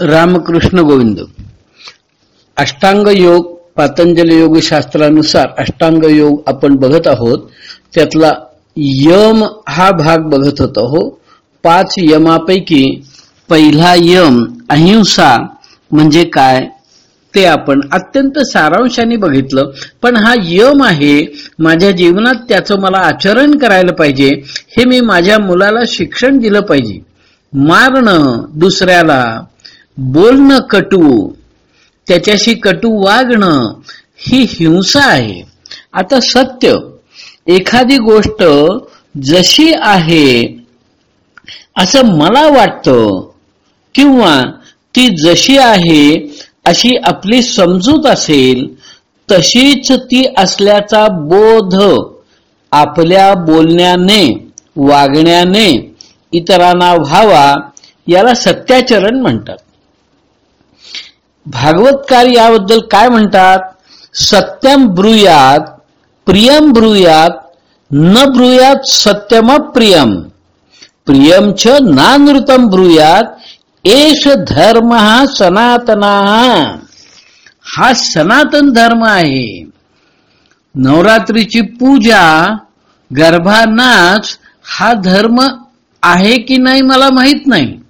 रामकृष्ण गोविंद. अष्टांग योग पातंजल योग शास्त्रानुसार अष्टांग योग आपण बघत आहोत. त्यातला यम हा भाग बघत होतो. हो पाच यमापैकी पहिला यम अहिंसा म्हणजे काय? ते आपण अत्यंत सारांशाने बघितलं. पण हा यम आहे माझ्या जीवनात त्याचं मला आचरण करायला पाहिजे. हे मी माझ्या मुलाला शिक्षण दिलं पाहिजे. मारणं दुसऱ्याला बोलणं कटू त्याच्याशी कटू वागणं ही हिंसा आहे. आता सत्य एखादी गोष्ट जशी आहे असं मला वाटतं किंवा ती जशी आहे अशी आपली समजूत असेल तशीच ती असल्याचा बोध आपल्या बोलण्याने वागण्याने इतरांना व्हावा याला सत्याचरण म्हणतात. भागवतकार याबद्दल काय म्हणतात? सत्यम ब्रूयात प्रियम ब्रूयात न ब्रूयात सत्यम प्रियम. प्रियम च नानृतम ब्रूयात एष धर्म हा सनातना. हा सनातन धर्म आहे. नवरात्रीची पूजा गरबा नाच हा धर्म आहे की नाही मला माहीत नाही.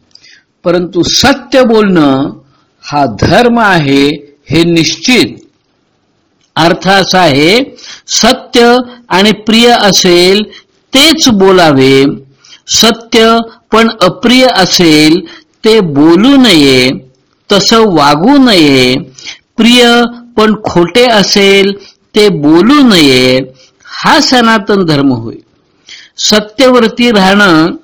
परंतु सत्य बोलणं हा धर्म आहे हे निश्चित. अर्थ असा आहे सत्य आणि प्रिय असेल तेच बोलावे सत्य पण अप्रिय असेल ते बोलू नये तसं वागू नये प्रिय पण खोटे असेल ते बोलू नये हा सनातन धर्म होय. सत्यवरती राहणं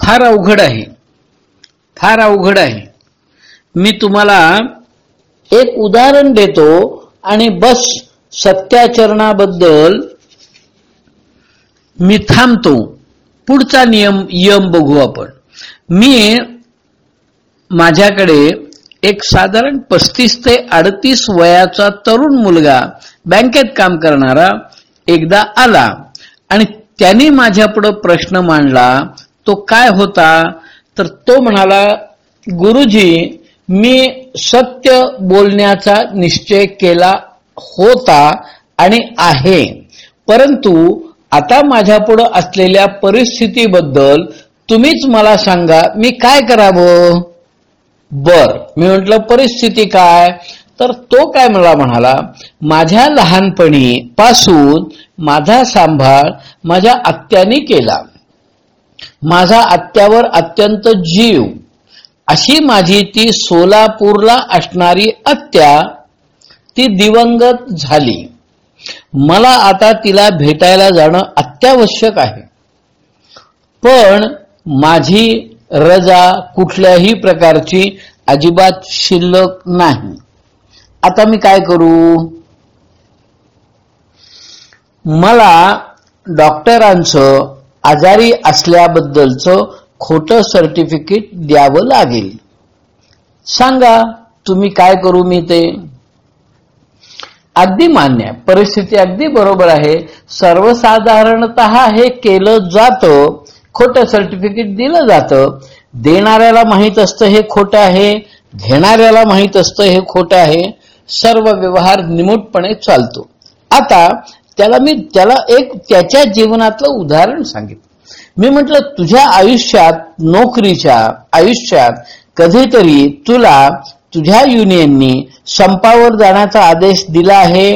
फार अवघड आहे फार अवघड आहे. मी तुम्हाला एक उदाहरण देतो आणि बस सत्याचरणाबद्दल मी थांबतो. पुढचा नियम यम बघू आपण. मी माझ्याकडे एक साधारण पस्तीस ते अडतीस वयाचा तरुण मुलगा बँकेत काम करणारा एकदा आला आणि त्याने माझ्यापुढं प्रश्न मांडला तो काय होता? तर तो म्हणाला गुरुजी मी सत्य बोलण्याचा निश्चय केला होता आणि आहे. परंतु आता माझ्यापुढं असलेल्या परिस्थितीबद्दल तुम्हीच मला सांगा मी काय करावं? बर मी म्हटलं परिस्थिती काय? तर तो काय मला म्हणाला माझ्या लहानपणी पासून माझा सांभाळ माझ्या आत्याने केला. माझा आत्यावर अत्यंत जीव अशी माझी ती सोलापूरला असणारी आत्या ती दिवंगत झाली. मला आता तिला भेटायला जाणं अत्यावश्यक आहे. पण माझी रजा कुठल्याही प्रकारची अजिबात शिल्लक नाही. आता मी काय करू? मला डॉक्टरांचं आजारी असल्याबद्दलचं खोटं सर्टिफिकेट द्यावं लागेल. सांगा तुम्ही काय करू मी ते? अगदी मान्य आहे. परिस्थिती अगदी बरोबर आहे. सर्वसाधारणत हे केलं जातं. खोटं सर्टिफिकेट दिलं जातं. देणाऱ्याला माहीत असतं हे खोटं आहे. घेणाऱ्याला माहीत असतं हे खोटं आहे. सर्व व्यवहार निमूटपणे चालतो. आता त्याला मी त्याला एक त्याच्या जीवनातलं उदाहरण सांगितलं. मी म्हटलं तुझ्या आयुष्यात नोकरीच्या आयुष्यात कधीतरी तुला तुझ्या युनियननी संपावर जाण्याचा आदेश दिला आहे?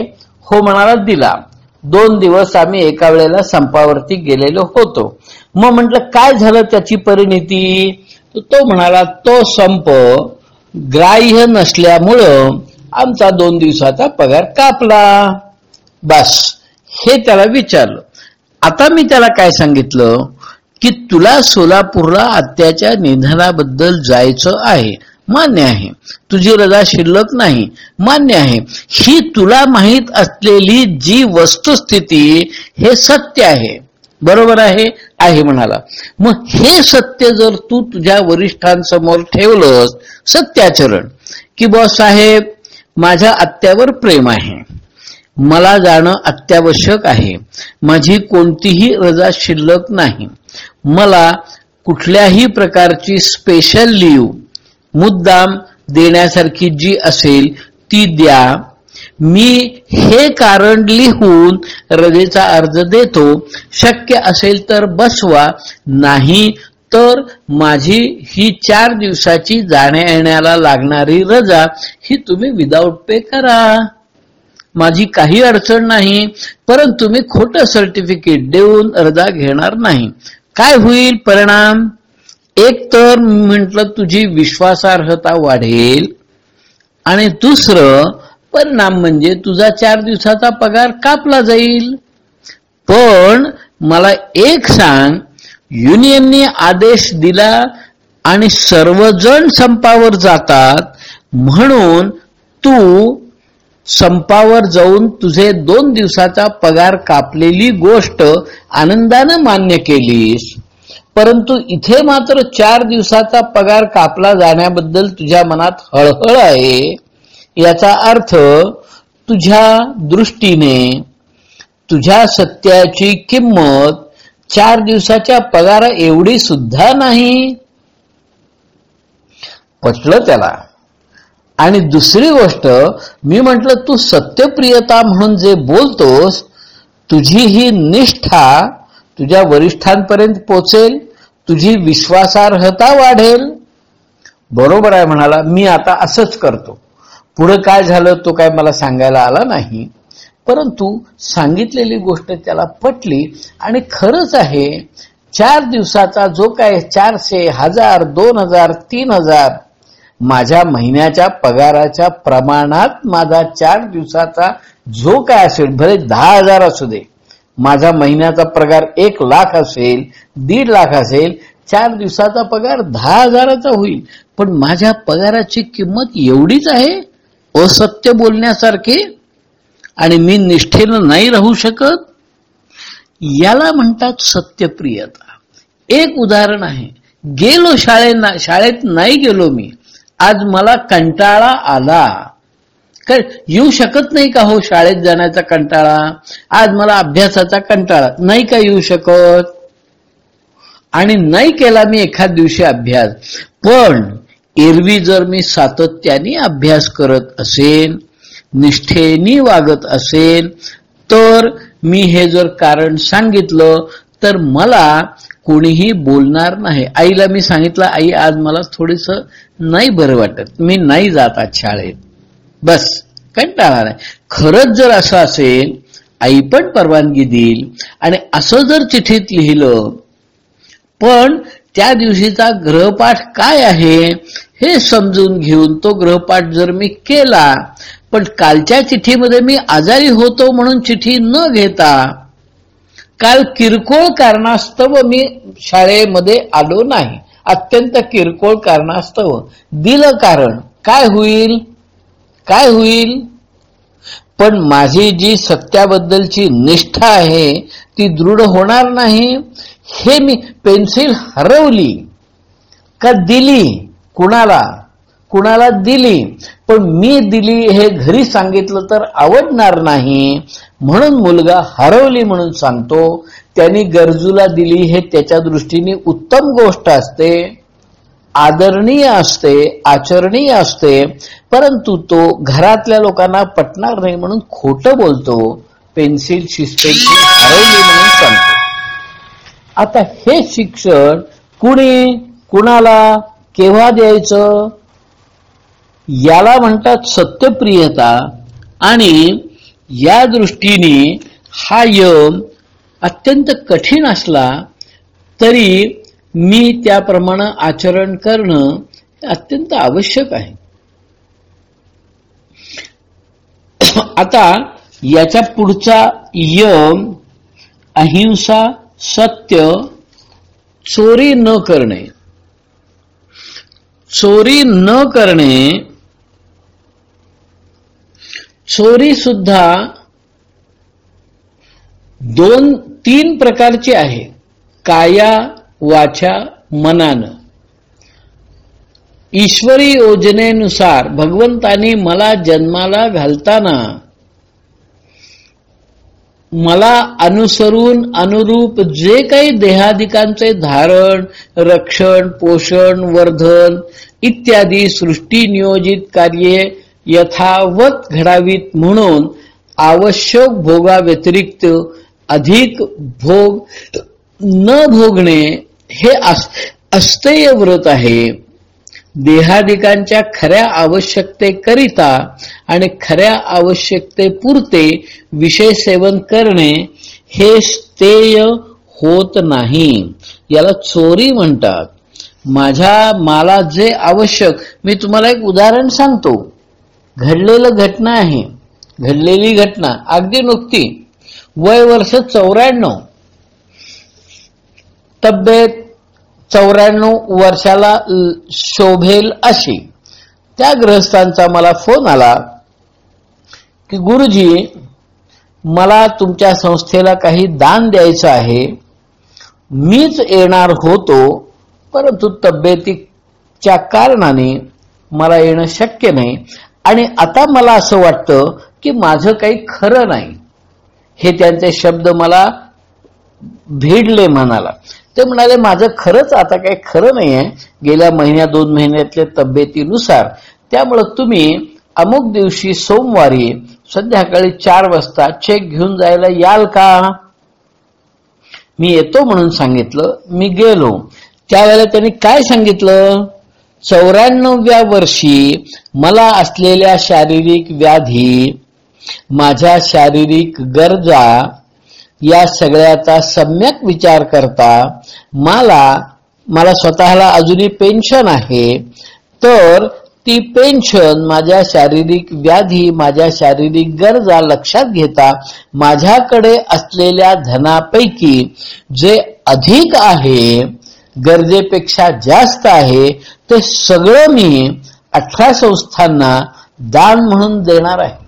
हो म्हणाला दिला. दोन दिवस आम्ही एका वेळेला संपावरती गेलेलो होतो. मग म्हटलं काय झालं त्याची परिणिती? तो म्हणाला तो संप ग्राह्य नसल्यामुळं आमचा दोन दिवसाचा पगार कापला. बस. हे त्याला विचारलं. आता मी त्याला काय सांगितलं? की तुला सोलापूरला आत्याच्या निधनाबद्दल जायचं आहे. मान्य आहे. तुझी रजा शिल्लक नाही. मान्य आहे. ही तुला माहीत असलेली जी वस्तुस्थिती हे सत्य आहे. बरोबर आहे? आहे म्हणाला. मग हे सत्य जर तू तुझ्या वरिष्ठांसमोर ठेवलंस सत्याचरण की बॉ साहेब माझ्या आत्यावर प्रेम आहे. मला जाणं अत्यावश्यक आहे. माझी कोणतीही रजा शिल्लक नाही. मला कुठल्याही प्रकारची स्पेशल लीव मुद्दाम देण्यासारखी जी असेल ती द्या. मी हे कारण लिहून रजेचा अर्ज देतो. शक्य असेल तर बसवा. नाही तर माझी ही चार दिवसाची जाण्या येण्याला लागणारी रजा ही तुम्ही विदाऊट पे करा. माझी काही अडचण नाही परंतु मी खोटं सर्टिफिकेट देऊन रजा घेणार नाही. काय होईल परिणाम? एक तर म्हटलं तुझी विश्वासार्हता वाढेल. आणि दुसरं परिणाम म्हणजे तुझा चार दिवसाचा पगार कापला जाईल. पण मला एक सांग युनियनने आदेश दिला आणि सर्वजण संपावर जातात म्हणून तू संपावर जाऊन तुझे दोन दिवसाचा पगार कापलेली गोष्ट आनंदानं मान्य केलीस. परंतु इथे मात्र चार दिवसाचा पगार कापला जाण्याबद्दल तुझ्या मनात हळहळ आहे. याचा अर्थ तुझ्या दृष्टीने तुझ्या सत्याची किंमत चार दिवसाच्या पगारा एवढी सुद्धा नाही. पटलं त्याला? आणि दुसरी गोष्ट मी म्हटलं तू सत्यप्रियता म्हणून जे बोलतोस तुझी ही निष्ठा तुझ्या वरिष्ठांपर्यंत पोचेल तुझी विश्वासार्हता वाढेल. बरोबर आहे म्हणाला मी आता असंच करतो. पुढं काय झालं तो काय मला सांगायला आला नाही. परंतु सांगितलेली गोष्ट त्याला पटली आणि खरंच आहे चार दिवसाचा जो काय चारशे हजार दोन हजार तीन हजार माझ्या महिन्याच्या पगाराच्या प्रमाणात माझा चार दिवसाचा जो काय असेल भले दहा हजार असू दे. माझा महिन्याचा पगार एक लाख असेल दीड लाख असेल चार दिवसाचा पगार दहा हजाराचा होईल. पण माझ्या पगाराची किंमत एवढीच आहे असत्य बोलण्यासारखे आणि मी निष्ठेनं नाही राहू शकत. याला म्हणतात सत्यप्रियता. एक उदाहरण आहे. गेलो शाळेत शाळेत नाही गेलो मी. आज मला कंटाळा आला. काय येऊ शकत नाही का हो शाळेत जाण्याचा कंटाळा? आज मला अभ्यासाचा कंटाळा. नाही का येऊ शकत? आणि नाही केला मी एखाद दिवशी अभ्यास. पण एरवी जर मी सातत्याने अभ्यास करत असेन निष्ठेनी वागत असेन तर मी हे जर कारण सांगितलं तर मला कोणीही बोलणार नाही. आईला मी सांगितलं आई आज मला थोडस नाही बरं वाटत. मी नाही जात आज शाळेत. बस कंटाळा नाही खरंच जर असं असेल आई पण परवानगी देईल. आणि असं जर चिठ्ठीत लिहिलं पण त्या दिवशीचा ग्रहपाठ काय आहे हे समजून घेऊन तो ग्रहपाठ जर मी केला पण कालच्या चिठ्ठीमध्ये मी आजारी होतो म्हणून चिठ्ठी न घेता काल किरकोळ कारणास्तव मी शाळेमध्ये आलो नाही. अत्यंत किरकोळ कारणास्तव. दिलं कारण काय होईल? काय होईल? पण माझी जी सत्याबद्दलची निष्ठा आहे ती दृढ होणार नाही. हे मी पेन्सिल हरवली का दिली कुणाला? कुणाला दिली पण मी दिली हे घरी सांगितलं तर आवडणार नाही. म्हणून मुलगा हरवली म्हणून सांगतो त्यांनी गरजूला दिली हे त्याच्या दृष्टीने उत्तम गोष्ट असते. आदरणीय असते आचरणीय असते परंतु तो घरातल्या लोकांना पटणार नाही म्हणून खोटं बोलतो पेन्सिल शिस्पेन्सिल हरवली म्हणून सांगतो. आता हे शिक्षण कुणी कुणाला केव्हा द्यायचं? याला म्हणतात सत्यप्रियता. आणि या दृष्टीने हा यम अत्यंत कठीण असला तरी मी त्याप्रमाणे आचरण करणं अत्यंत आवश्यक आहे. आता याच्या पुढचा यम अहिंसा सत्य चोरी न करणे. चोरी न करणे चोरी सुद्धा दोन तीन प्रकारची आहे. काया वाचा मनानं. ईश्वरी योजनेनुसार भगवंतानी मला जन्माला घालताना मला अनुसरून अनुरूप जे काही देहाधिकांचे धारण रक्षण पोषण वर्धन इत्यादी सृष्टी नियोजित कार्ये यथावत घडावीत म्हणून आवश्यक भोगाव्यतिरिक्त अधिक भोग न भोगणे हे अस्थेय व्रत आहे. देहाधिकांच्या खऱ्या आवश्यकतेकरिता आणि खऱ्या आवश्यकतेपुरते विषय सेवन करणे हे स्तेय होत नाही. याला चोरी म्हणतात. माझ्या मला जे आवश्यक मी तुम्हाला एक उदाहरण सांगतो. घडलेलं घटना आहे. घडलेली घटना. अगदी नुकती. वय वर्ष चौऱ्याण्णव. तब्येत चौऱ्याण्णव वर्षाला शोभेल अशी. त्या ग्रहस्थांचा मला फोन आला की गुरुजी मला तुमच्या संस्थेला काही दान द्यायचं आहे. मीच येणार होतो परंतु तब्येतीच्या कारणाने मला येणं शक्य नाही. आणि आता मला असं वाटतं की माझं काही खरं नाही. हे त्यांचे शब्द मला भिडले म्हणाला ते म्हणाले माझं खरंच आता काही खरं नाही आहे गेल्या महिन्या दोन महिन्यातल्या तब्येतीनुसार. त्यामुळं तुम्ही अमुक दिवशी सोमवारी संध्याकाळी चार वाजता चेक घेऊन जायला याल का? मी येतो म्हणून सांगितलं. मी गेलो. त्यावेळेला त्यांनी काय सांगितलं? चौऱ्याण्णव्या वर्षी मला असलेल्या शारीरिक व्याधी माझ्या शारीरिक गरजा या सगळ्याचा सम्यक विचार करता मला मला स्वतःला अजूनही पेन्शन आहे तर ती पेन्शन माझ्या शारीरिक व्याधी माझ्या शारीरिक गरजा लक्षात घेता माझ्याकडे असलेल्या धनापैकी जे अधिक आहे गरजेपेक्षा जास्त आहे ते सगळं मी अठरा संस्थांना दान म्हणून देणार आहे.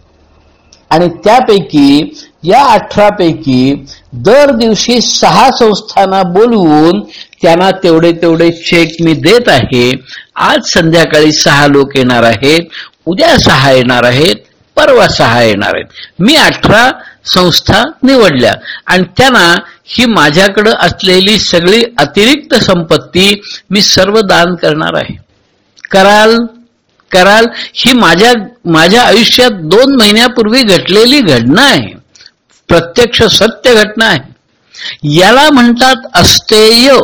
आणि त्यापैकी या अठरा पैकी दर दिवशी सहा संस्थांना बोलवून त्यांना तेवढे तेवढे चेक मी देत आहे. आज संध्याकाळी सहा लोक येणार आहेत उद्या सहा येणार आहेत परवा सहा येणार आहेत. मी अठरा संस्था निवडल्या. आणि त्यांना ही माझ्याकडे असलेली सगळी अतिरिक्त संपत्ती मी सर्व दान करणार आहे. कराल कराल ही माझ्या माझ्या आयुष्यात दोन महिन्यापूर्वी घडलेली घटना आहे. प्रत्यक्ष सत्य घटना आहे. याला म्हणतात अस्तेय.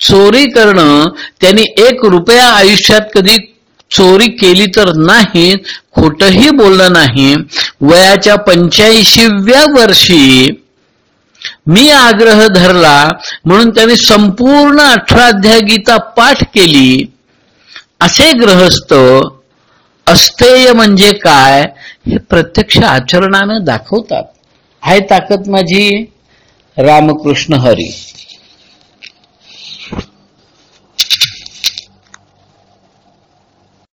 चोरी करणं त्यांनी एक रुपया आयुष्यात कधी चोरी केली तर नाही खोटही बोललं नाही. वयाच्या पंच्याऐंशीव्या वर्षी मी आग्रह धरला म्हणून त्यांनी संपूर्ण अठराध्या गीता पाठ केली. असे ग्रहस्थ अस्तेय म्हणजे काय हे प्रत्यक्ष आचरणानं दाखवतात. आहे ताकद माझी? रामकृष्ण हरी.